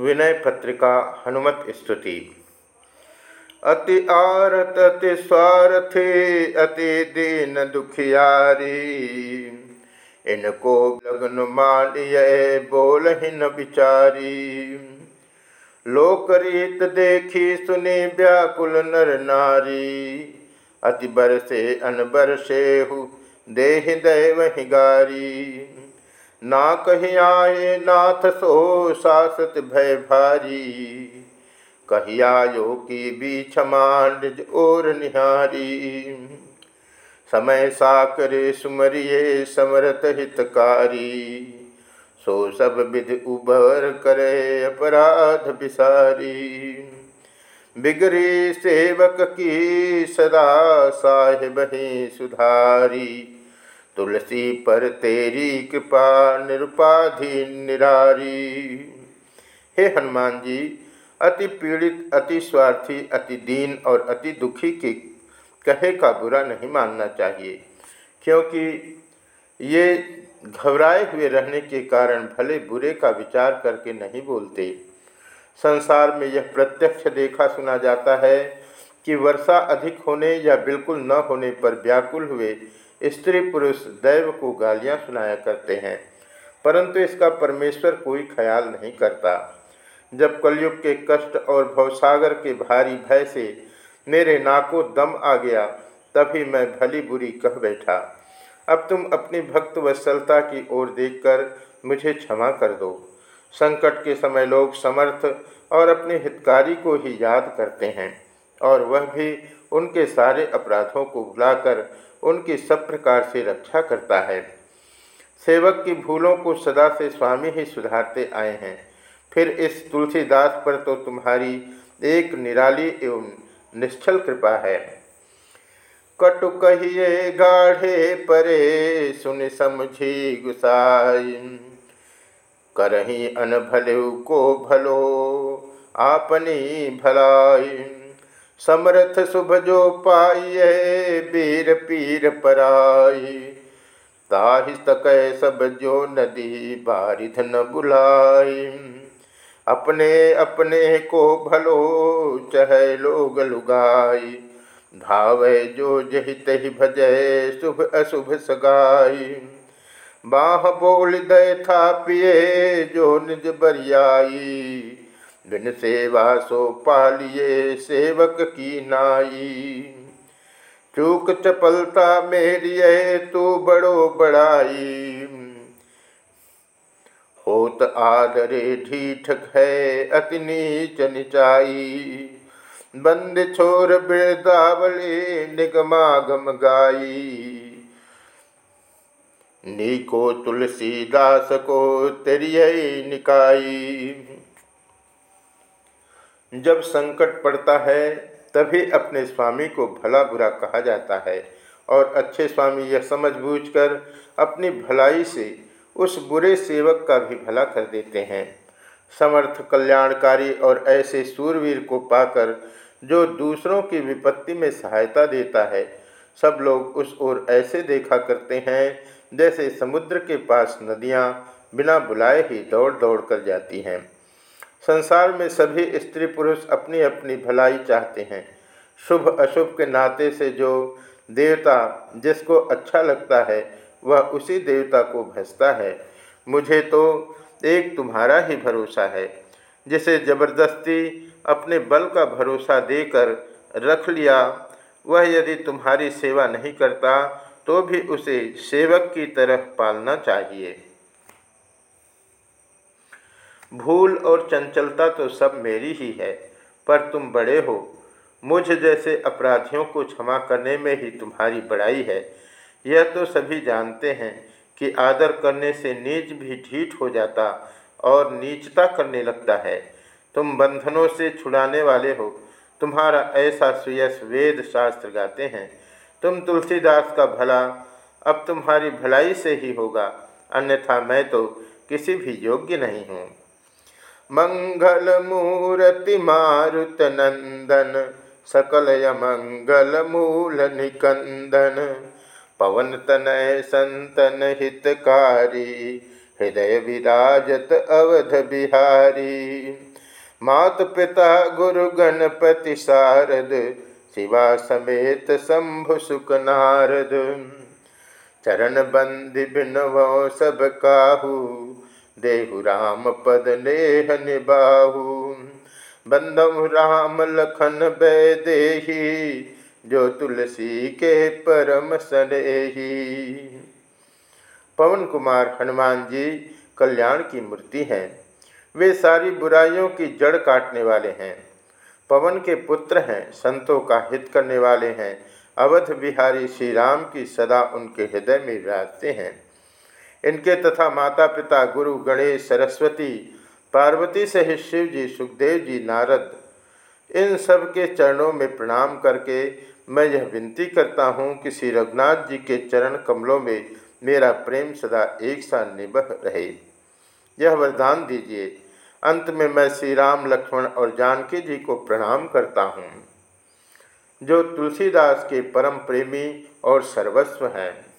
विनय पत्रिका हनुमत स्तुति। अति आरत, अति स्वार्थी, अति दीन दुखियारी। इनको लगन मानिय बोल ही न बिचारी। लोकरीत देखी, सुनी व्याकुल नर नारी। अति बरसे, अनबर हु देह दैव गारी ना कही आए नाथ सो सासत भय भारी। कहियायो की बीछ मांड और निहारी। समय साकरे सुमरिये समरत हितकारी। सो सब विधि उबर करे अपराध बिसारी। बिगड़ी सेवक की सदा साहिब ही सुधारी। तुलसी पर तेरी कृपा, निरुपाधि, निरारी। हे हनुमान जी, अति पीड़ित, अति स्वार्थी, अति दीन और अति दुखी के कहे का बुरा नहीं मानना चाहिए, क्योंकि ये घबराए हुए रहने के कारण भले बुरे का विचार करके नहीं बोलते। संसार में यह प्रत्यक्ष देखा सुना जाता है कि वर्षा अधिक होने या बिल्कुल न होने पर व्याकुल हुए स्त्री पुरुष दैव को गालियाँ सुनाया करते हैं, परंतु इसका परमेश्वर कोई ख्याल नहीं करता। जब कलयुग के कष्ट और भवसागर के भारी भय से मेरे नाको दम आ गया, तभी मैं भली बुरी कह बैठा। अब तुम अपनी भक्त वत्सलता की ओर देखकर मुझे क्षमा कर दो। संकट के समय लोग समर्थ और अपने हितकारी को ही याद करते हैं, और वह भी उनके सारे अपराधों को भुलाकर उनकी सब प्रकार से रक्षा करता है। सेवक की भूलों को सदा से स्वामी ही सुधारते आए हैं। फिर इस तुलसीदास पर तो तुम्हारी एक निराली एवं निश्चल कृपा है। कटु कहिए, गाढ़े परे सुन समझी गुसाई। करही अनभले को भलो, आपनी भलाई। समर्थ शुभ जो पाइये वीर पीर पराई। ताहि तक सब जो नदी बारिध न बुलाई। अपने अपने को भलो चह लोग लुगाई। भावे जो जहि तहि भजय, शुभ अशुभ सगाई। बाह बोल दय था पिए जो निज बरियाई। बिन सेवा सो पालिए सेवक की नाई। चूक चपलता मेरी है तू बड़ो बड़ाई। होत आदरे ढीठ है अति नीच निचाई बंद छोर बिरदावली निगमागम गाई। नीको तुलसीदास को तेरिय निकाई। जब संकट पड़ता है, तभी अपने स्वामी को भला बुरा कहा जाता है। और अच्छे स्वामी यह समझ बूझ अपनी भलाई से उस बुरे सेवक का भी भला कर देते हैं। समर्थ कल्याणकारी और ऐसे सूरवीर को पाकर जो दूसरों की विपत्ति में सहायता देता है, सब लोग उस ओर ऐसे देखा करते हैं, जैसे समुद्र के पास नदियाँ बिना बुलाए ही दौड़ दौड़ कर जाती हैं। संसार में सभी स्त्री पुरुष अपनी अपनी भलाई चाहते हैं। शुभ, अशुभ के नाते से जो देवता जिसको अच्छा लगता है, वह उसी देवता को भसता है। मुझे तो एक तुम्हारा ही भरोसा है, जिसे ज़बरदस्ती अपने बल का भरोसा देकर रख लिया। वह यदि तुम्हारी सेवा नहीं करता तो भी उसे सेवक की तरह पालना चाहिए। भूल और चंचलता तो सब मेरी ही है, पर तुम बड़े हो। मुझ जैसे अपराधियों को क्षमा करने में ही तुम्हारी बड़ाई है। यह तो सभी जानते हैं कि आदर करने से नीच भी ढीठ हो जाता और नीचता करने लगता है। तुम बंधनों से छुड़ाने वाले हो। तुम्हारा ऐसा सुयस वेद शास्त्र गाते हैं। तुम तुलसीदास का भला अब तुम्हारी भलाई से ही होगा, अन्यथा मैं तो किसी भी योग्य नहीं हूँ। मंगल मूर्ति नंदन सकलय मंगल मूल निकंदन पवन तनय संतन हितकारी हृदय विराजत अवध बिहारी मात पिता गुरु गणपति शारद शिवा समेत शंभु सुख नारद चरण बंदि बिनवो सब काहू। देहु राम पद नेह निबाहू बंदम राम लखन बैदेही, जो तुलसी के परम सनेही। पवन कुमार हनुमान जी कल्याण की मूर्ति हैं। वे सारी बुराइयों की जड़ काटने वाले हैं। पवन के पुत्र हैं, संतों का हित करने वाले हैं। अवध बिहारी श्री राम की सदा उनके हृदय में विराजते हैं। इनके तथा माता पिता गुरु, गणेश, सरस्वती, पार्वती सहित शिव जी, सुखदेव जी, नारद, इन सब के चरणों में प्रणाम करके मैं यह विनती करता हूँ कि श्री रघुनाथ जी के चरण कमलों में मेरा प्रेम सदा एक साथ निबह रहे। यह वरदान दीजिए। अंत में मैं श्री राम लक्ष्मण और जानकी जी को प्रणाम करता हूँ। जो तुलसीदास के परम प्रेमी और सर्वस्व हैं।